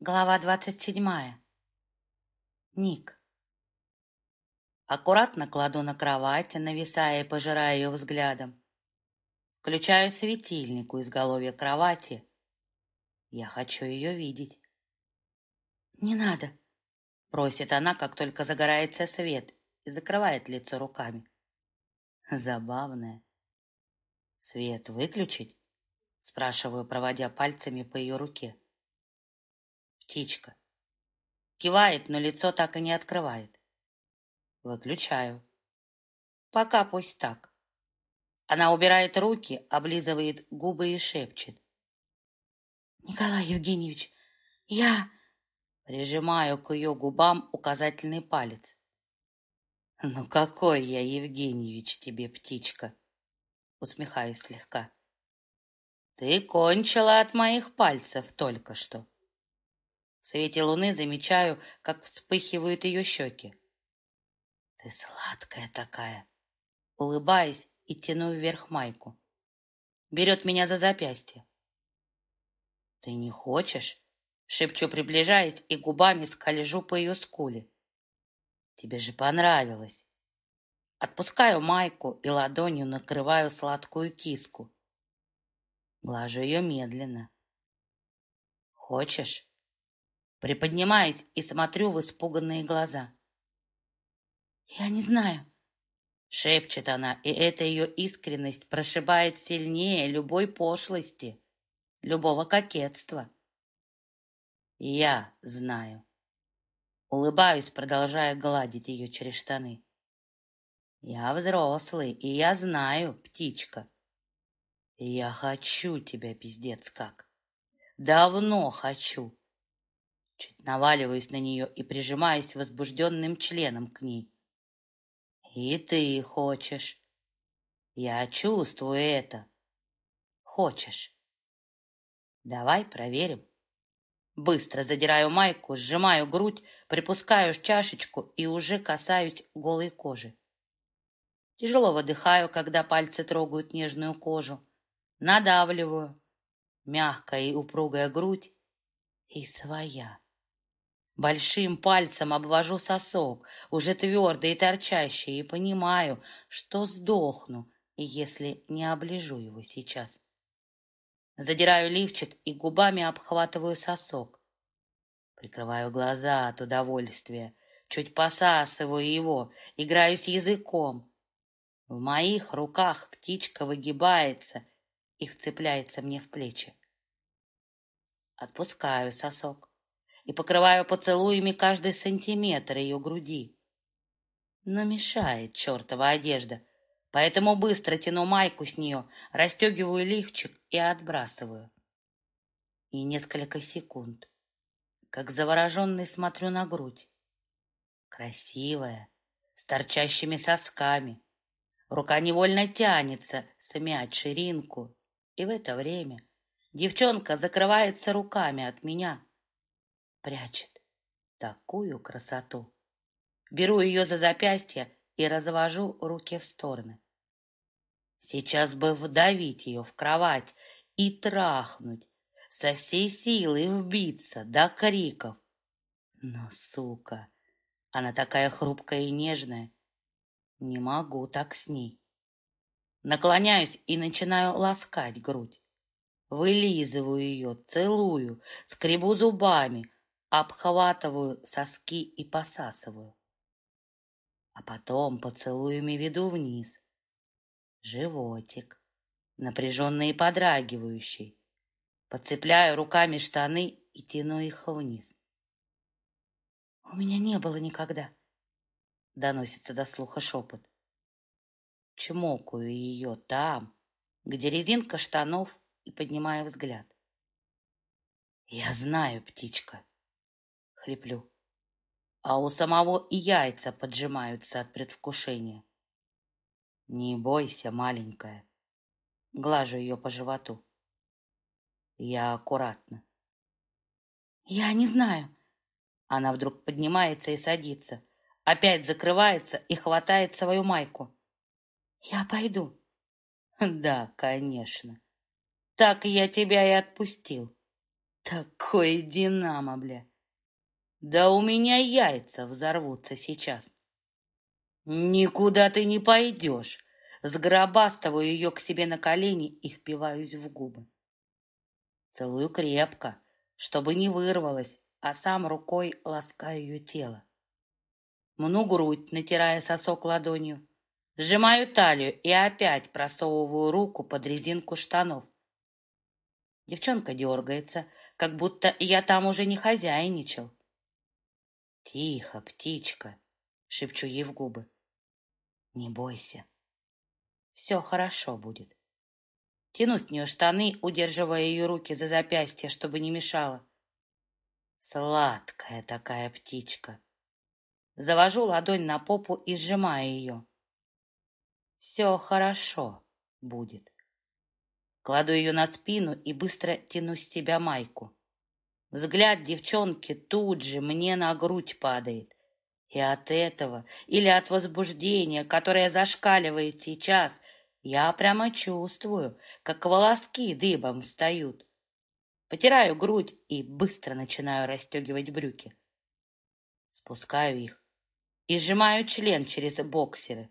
Глава двадцать седьмая. Ник. Аккуратно кладу на кровать, нависая и пожирая ее взглядом. Включаю светильник у изголовья кровати. Я хочу ее видеть. «Не надо», — просит она, как только загорается свет, и закрывает лицо руками. Забавная. «Свет выключить?» — спрашиваю, проводя пальцами по ее руке птичка. Кивает, но лицо так и не открывает. Выключаю. Пока пусть так. Она убирает руки, облизывает губы и шепчет. «Николай Евгеньевич, я...» Прижимаю к ее губам указательный палец. «Ну какой я, Евгеньевич, тебе, птичка?» Усмехаюсь слегка. «Ты кончила от моих пальцев только что». Свете луны замечаю, как вспыхивают ее щеки. Ты сладкая такая. Улыбаясь и тяну вверх майку. Берет меня за запястье. Ты не хочешь? Шепчу, приближаясь, и губами скольжу по ее скуле. Тебе же понравилось. Отпускаю майку и ладонью накрываю сладкую киску. Глажу ее медленно. Хочешь? Приподнимаюсь и смотрю в испуганные глаза. «Я не знаю», — шепчет она, и эта ее искренность прошибает сильнее любой пошлости, любого кокетства. «Я знаю». Улыбаюсь, продолжая гладить ее через штаны. «Я взрослый, и я знаю, птичка. Я хочу тебя, пиздец как. Давно хочу. Чуть наваливаюсь на нее и прижимаюсь возбужденным членом к ней. И ты хочешь. Я чувствую это. Хочешь. Давай проверим. Быстро задираю майку, сжимаю грудь, припускаю чашечку и уже касаюсь голой кожи. Тяжело выдыхаю, когда пальцы трогают нежную кожу. Надавливаю. Мягкая и упругая грудь и своя. Большим пальцем обвожу сосок, уже твердый и торчащий, и понимаю, что сдохну, если не оближу его сейчас. Задираю лифчик и губами обхватываю сосок. Прикрываю глаза от удовольствия, чуть посасываю его, играюсь языком. В моих руках птичка выгибается и вцепляется мне в плечи. Отпускаю сосок и покрываю поцелуями каждый сантиметр ее груди. Но мешает чертова одежда, поэтому быстро тяну майку с нее, расстегиваю лифчик и отбрасываю. И несколько секунд, как завороженный смотрю на грудь. Красивая, с торчащими сосками. Рука невольно тянется смять ширинку, и в это время девчонка закрывается руками от меня, прячет такую красоту. Беру ее за запястье и развожу руки в стороны. Сейчас бы вдавить ее в кровать и трахнуть, со всей силы вбиться до криков. Но, сука, она такая хрупкая и нежная. Не могу так с ней. Наклоняюсь и начинаю ласкать грудь. Вылизываю ее, целую, скребу зубами, обхватываю соски и посасываю. А потом поцелуями веду вниз. Животик, напряженный и подрагивающий. Подцепляю руками штаны и тяну их вниз. «У меня не было никогда», — доносится до слуха шепот. Чмокаю ее там, где резинка штанов, и поднимаю взгляд. «Я знаю, птичка», хриплю. А у самого и яйца поджимаются от предвкушения. Не бойся, маленькая. Глажу ее по животу. Я аккуратно. Я не знаю. Она вдруг поднимается и садится. Опять закрывается и хватает свою майку. Я пойду. Да, конечно. Так я тебя и отпустил. Такое динамо, бля. Да у меня яйца взорвутся сейчас. Никуда ты не пойдешь. Сгробастываю ее к себе на колени и впиваюсь в губы. Целую крепко, чтобы не вырвалась, а сам рукой ласкаю ее тело. Мну грудь, натирая сосок ладонью. Сжимаю талию и опять просовываю руку под резинку штанов. Девчонка дергается, как будто я там уже не хозяйничал. «Тихо, птичка!» — шепчу ей в губы. «Не бойся. Все хорошо будет». Тяну с нее штаны, удерживая ее руки за запястье, чтобы не мешало. Сладкая такая птичка. Завожу ладонь на попу и сжимаю ее. Все хорошо будет. Кладу ее на спину и быстро тяну с тебя майку. Взгляд девчонки тут же мне на грудь падает. И от этого, или от возбуждения, которое зашкаливает сейчас, я прямо чувствую, как волоски дыбом встают. Потираю грудь и быстро начинаю расстегивать брюки. Спускаю их и сжимаю член через боксеры.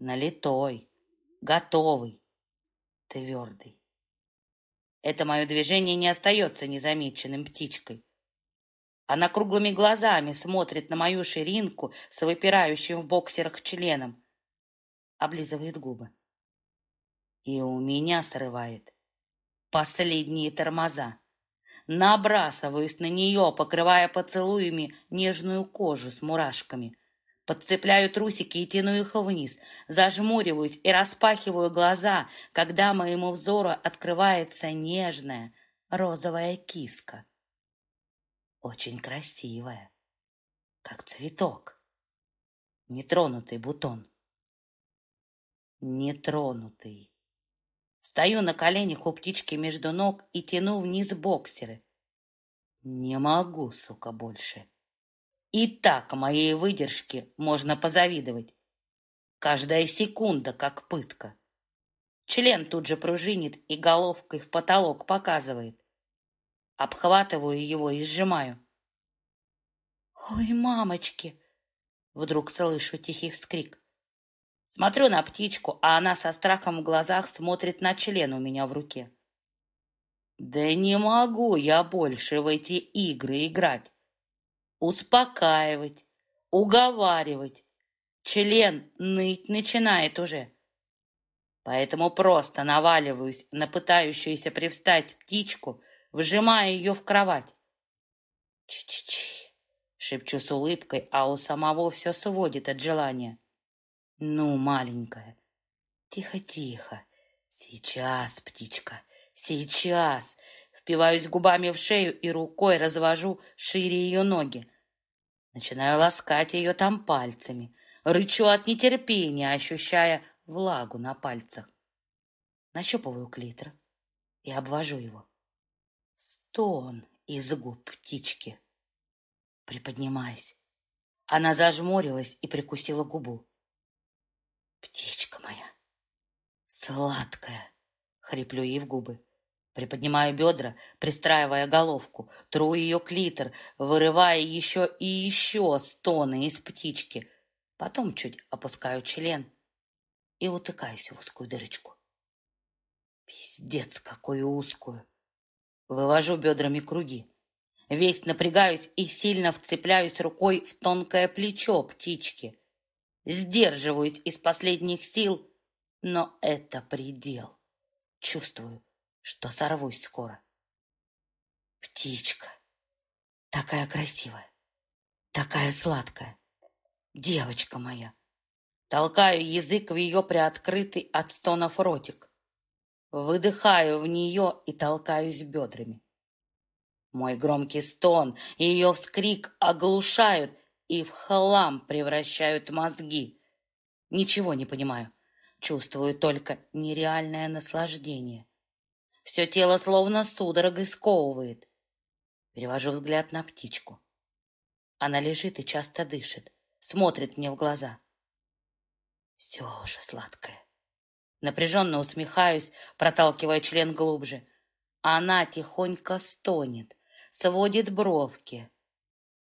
Налитой, готовый, твердый. Это мое движение не остается незамеченным птичкой. Она круглыми глазами смотрит на мою ширинку с выпирающим в боксерах членом. Облизывает губы. И у меня срывает последние тормоза. Набрасываюсь на нее, покрывая поцелуями нежную кожу с мурашками. Подцепляю трусики и тяну их вниз, зажмуриваюсь и распахиваю глаза, когда моему взору открывается нежная розовая киска. Очень красивая, как цветок. Нетронутый бутон. Нетронутый. Стою на коленях у птички между ног и тяну вниз боксеры. Не могу, сука, больше. И так моей выдержке можно позавидовать. Каждая секунда как пытка. Член тут же пружинит и головкой в потолок показывает. Обхватываю его и сжимаю. «Ой, мамочки!» Вдруг слышу тихий вскрик. Смотрю на птичку, а она со страхом в глазах смотрит на член у меня в руке. Да не могу я больше в эти игры играть. Успокаивать, уговаривать. Член ныть начинает уже. Поэтому просто наваливаюсь на пытающуюся привстать птичку, вжимая ее в кровать. Чи-чи-чи, шепчу с улыбкой, а у самого все сводит от желания. Ну, маленькая, тихо-тихо. Сейчас, птичка, сейчас. Впиваюсь губами в шею и рукой развожу шире ее ноги. Начинаю ласкать ее там пальцами. Рычу от нетерпения, ощущая влагу на пальцах. Нащупываю клитор и обвожу его. Стон из губ птички. Приподнимаюсь. Она зажмурилась и прикусила губу. «Птичка моя, сладкая!» — хриплю ей в губы. Приподнимаю бедра, пристраивая головку, тру ее клитор, вырывая еще и еще стоны из птички. Потом чуть опускаю член и утыкаюсь в узкую дырочку. Пиздец, какую узкую! Вывожу бедрами круги. Весь напрягаюсь и сильно вцепляюсь рукой в тонкое плечо птички. Сдерживаюсь из последних сил, но это предел. Чувствую, что сорвусь скоро. Птичка, такая красивая, такая сладкая, девочка моя. Толкаю язык в ее приоткрытый от стонов ротик. Выдыхаю в нее и толкаюсь бедрами. Мой громкий стон и ее вскрик оглушают и в хлам превращают мозги. Ничего не понимаю. Чувствую только нереальное наслаждение. Все тело словно судорогой сковывает. Перевожу взгляд на птичку. Она лежит и часто дышит, смотрит мне в глаза. Все уже сладкое. Напряженно усмехаюсь, проталкивая член глубже. Она тихонько стонет, сводит бровки.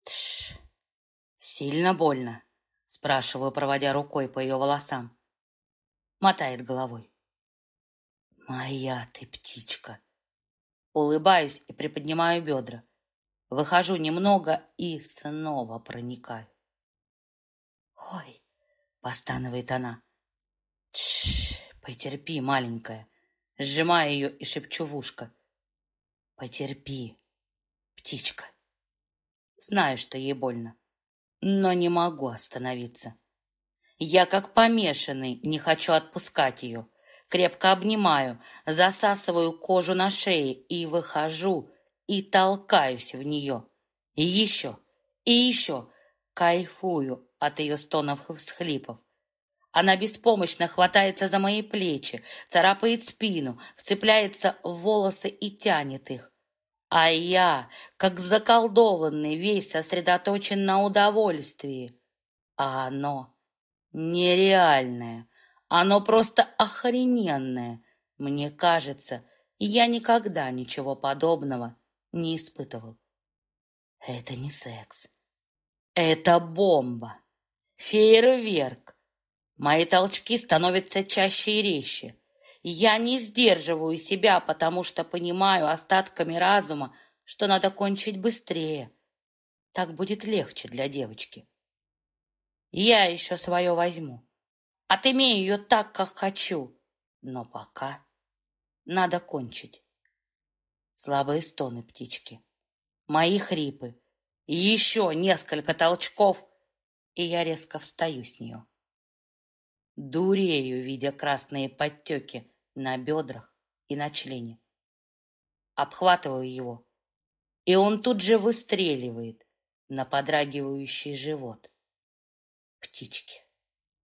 Тш, сильно больно, спрашиваю, проводя рукой по ее волосам. Мотает головой. Моя ты птичка. Улыбаюсь и приподнимаю бедра. Выхожу немного и снова проникаю. «Ой!» — постанывает она. «Тш, потерпи, маленькая!» Сжимаю ее и шепчу в ушко. «Потерпи, птичка!» Знаю, что ей больно, но не могу остановиться. Я как помешанный, не хочу отпускать ее. Крепко обнимаю, засасываю кожу на шее и выхожу, и толкаюсь в нее. И еще, и еще кайфую от ее стонов и всхлипов. Она беспомощно хватается за мои плечи, царапает спину, вцепляется в волосы и тянет их. А я, как заколдованный, весь сосредоточен на удовольствии. А оно нереальное, оно просто охрененное. Мне кажется, я никогда ничего подобного не испытывал. Это не секс. Это бомба. Фейерверк. Мои толчки становятся чаще и резче. Я не сдерживаю себя, потому что понимаю остатками разума, что надо кончить быстрее. Так будет легче для девочки. Я еще свое возьму. Отымею ее так, как хочу. Но пока надо кончить. Слабые стоны птички. Мои хрипы. Еще несколько толчков, и я резко встаю с нее. Дурею, видя красные подтеки на бедрах и на члене. Обхватываю его, и он тут же выстреливает на подрагивающий живот. Птички.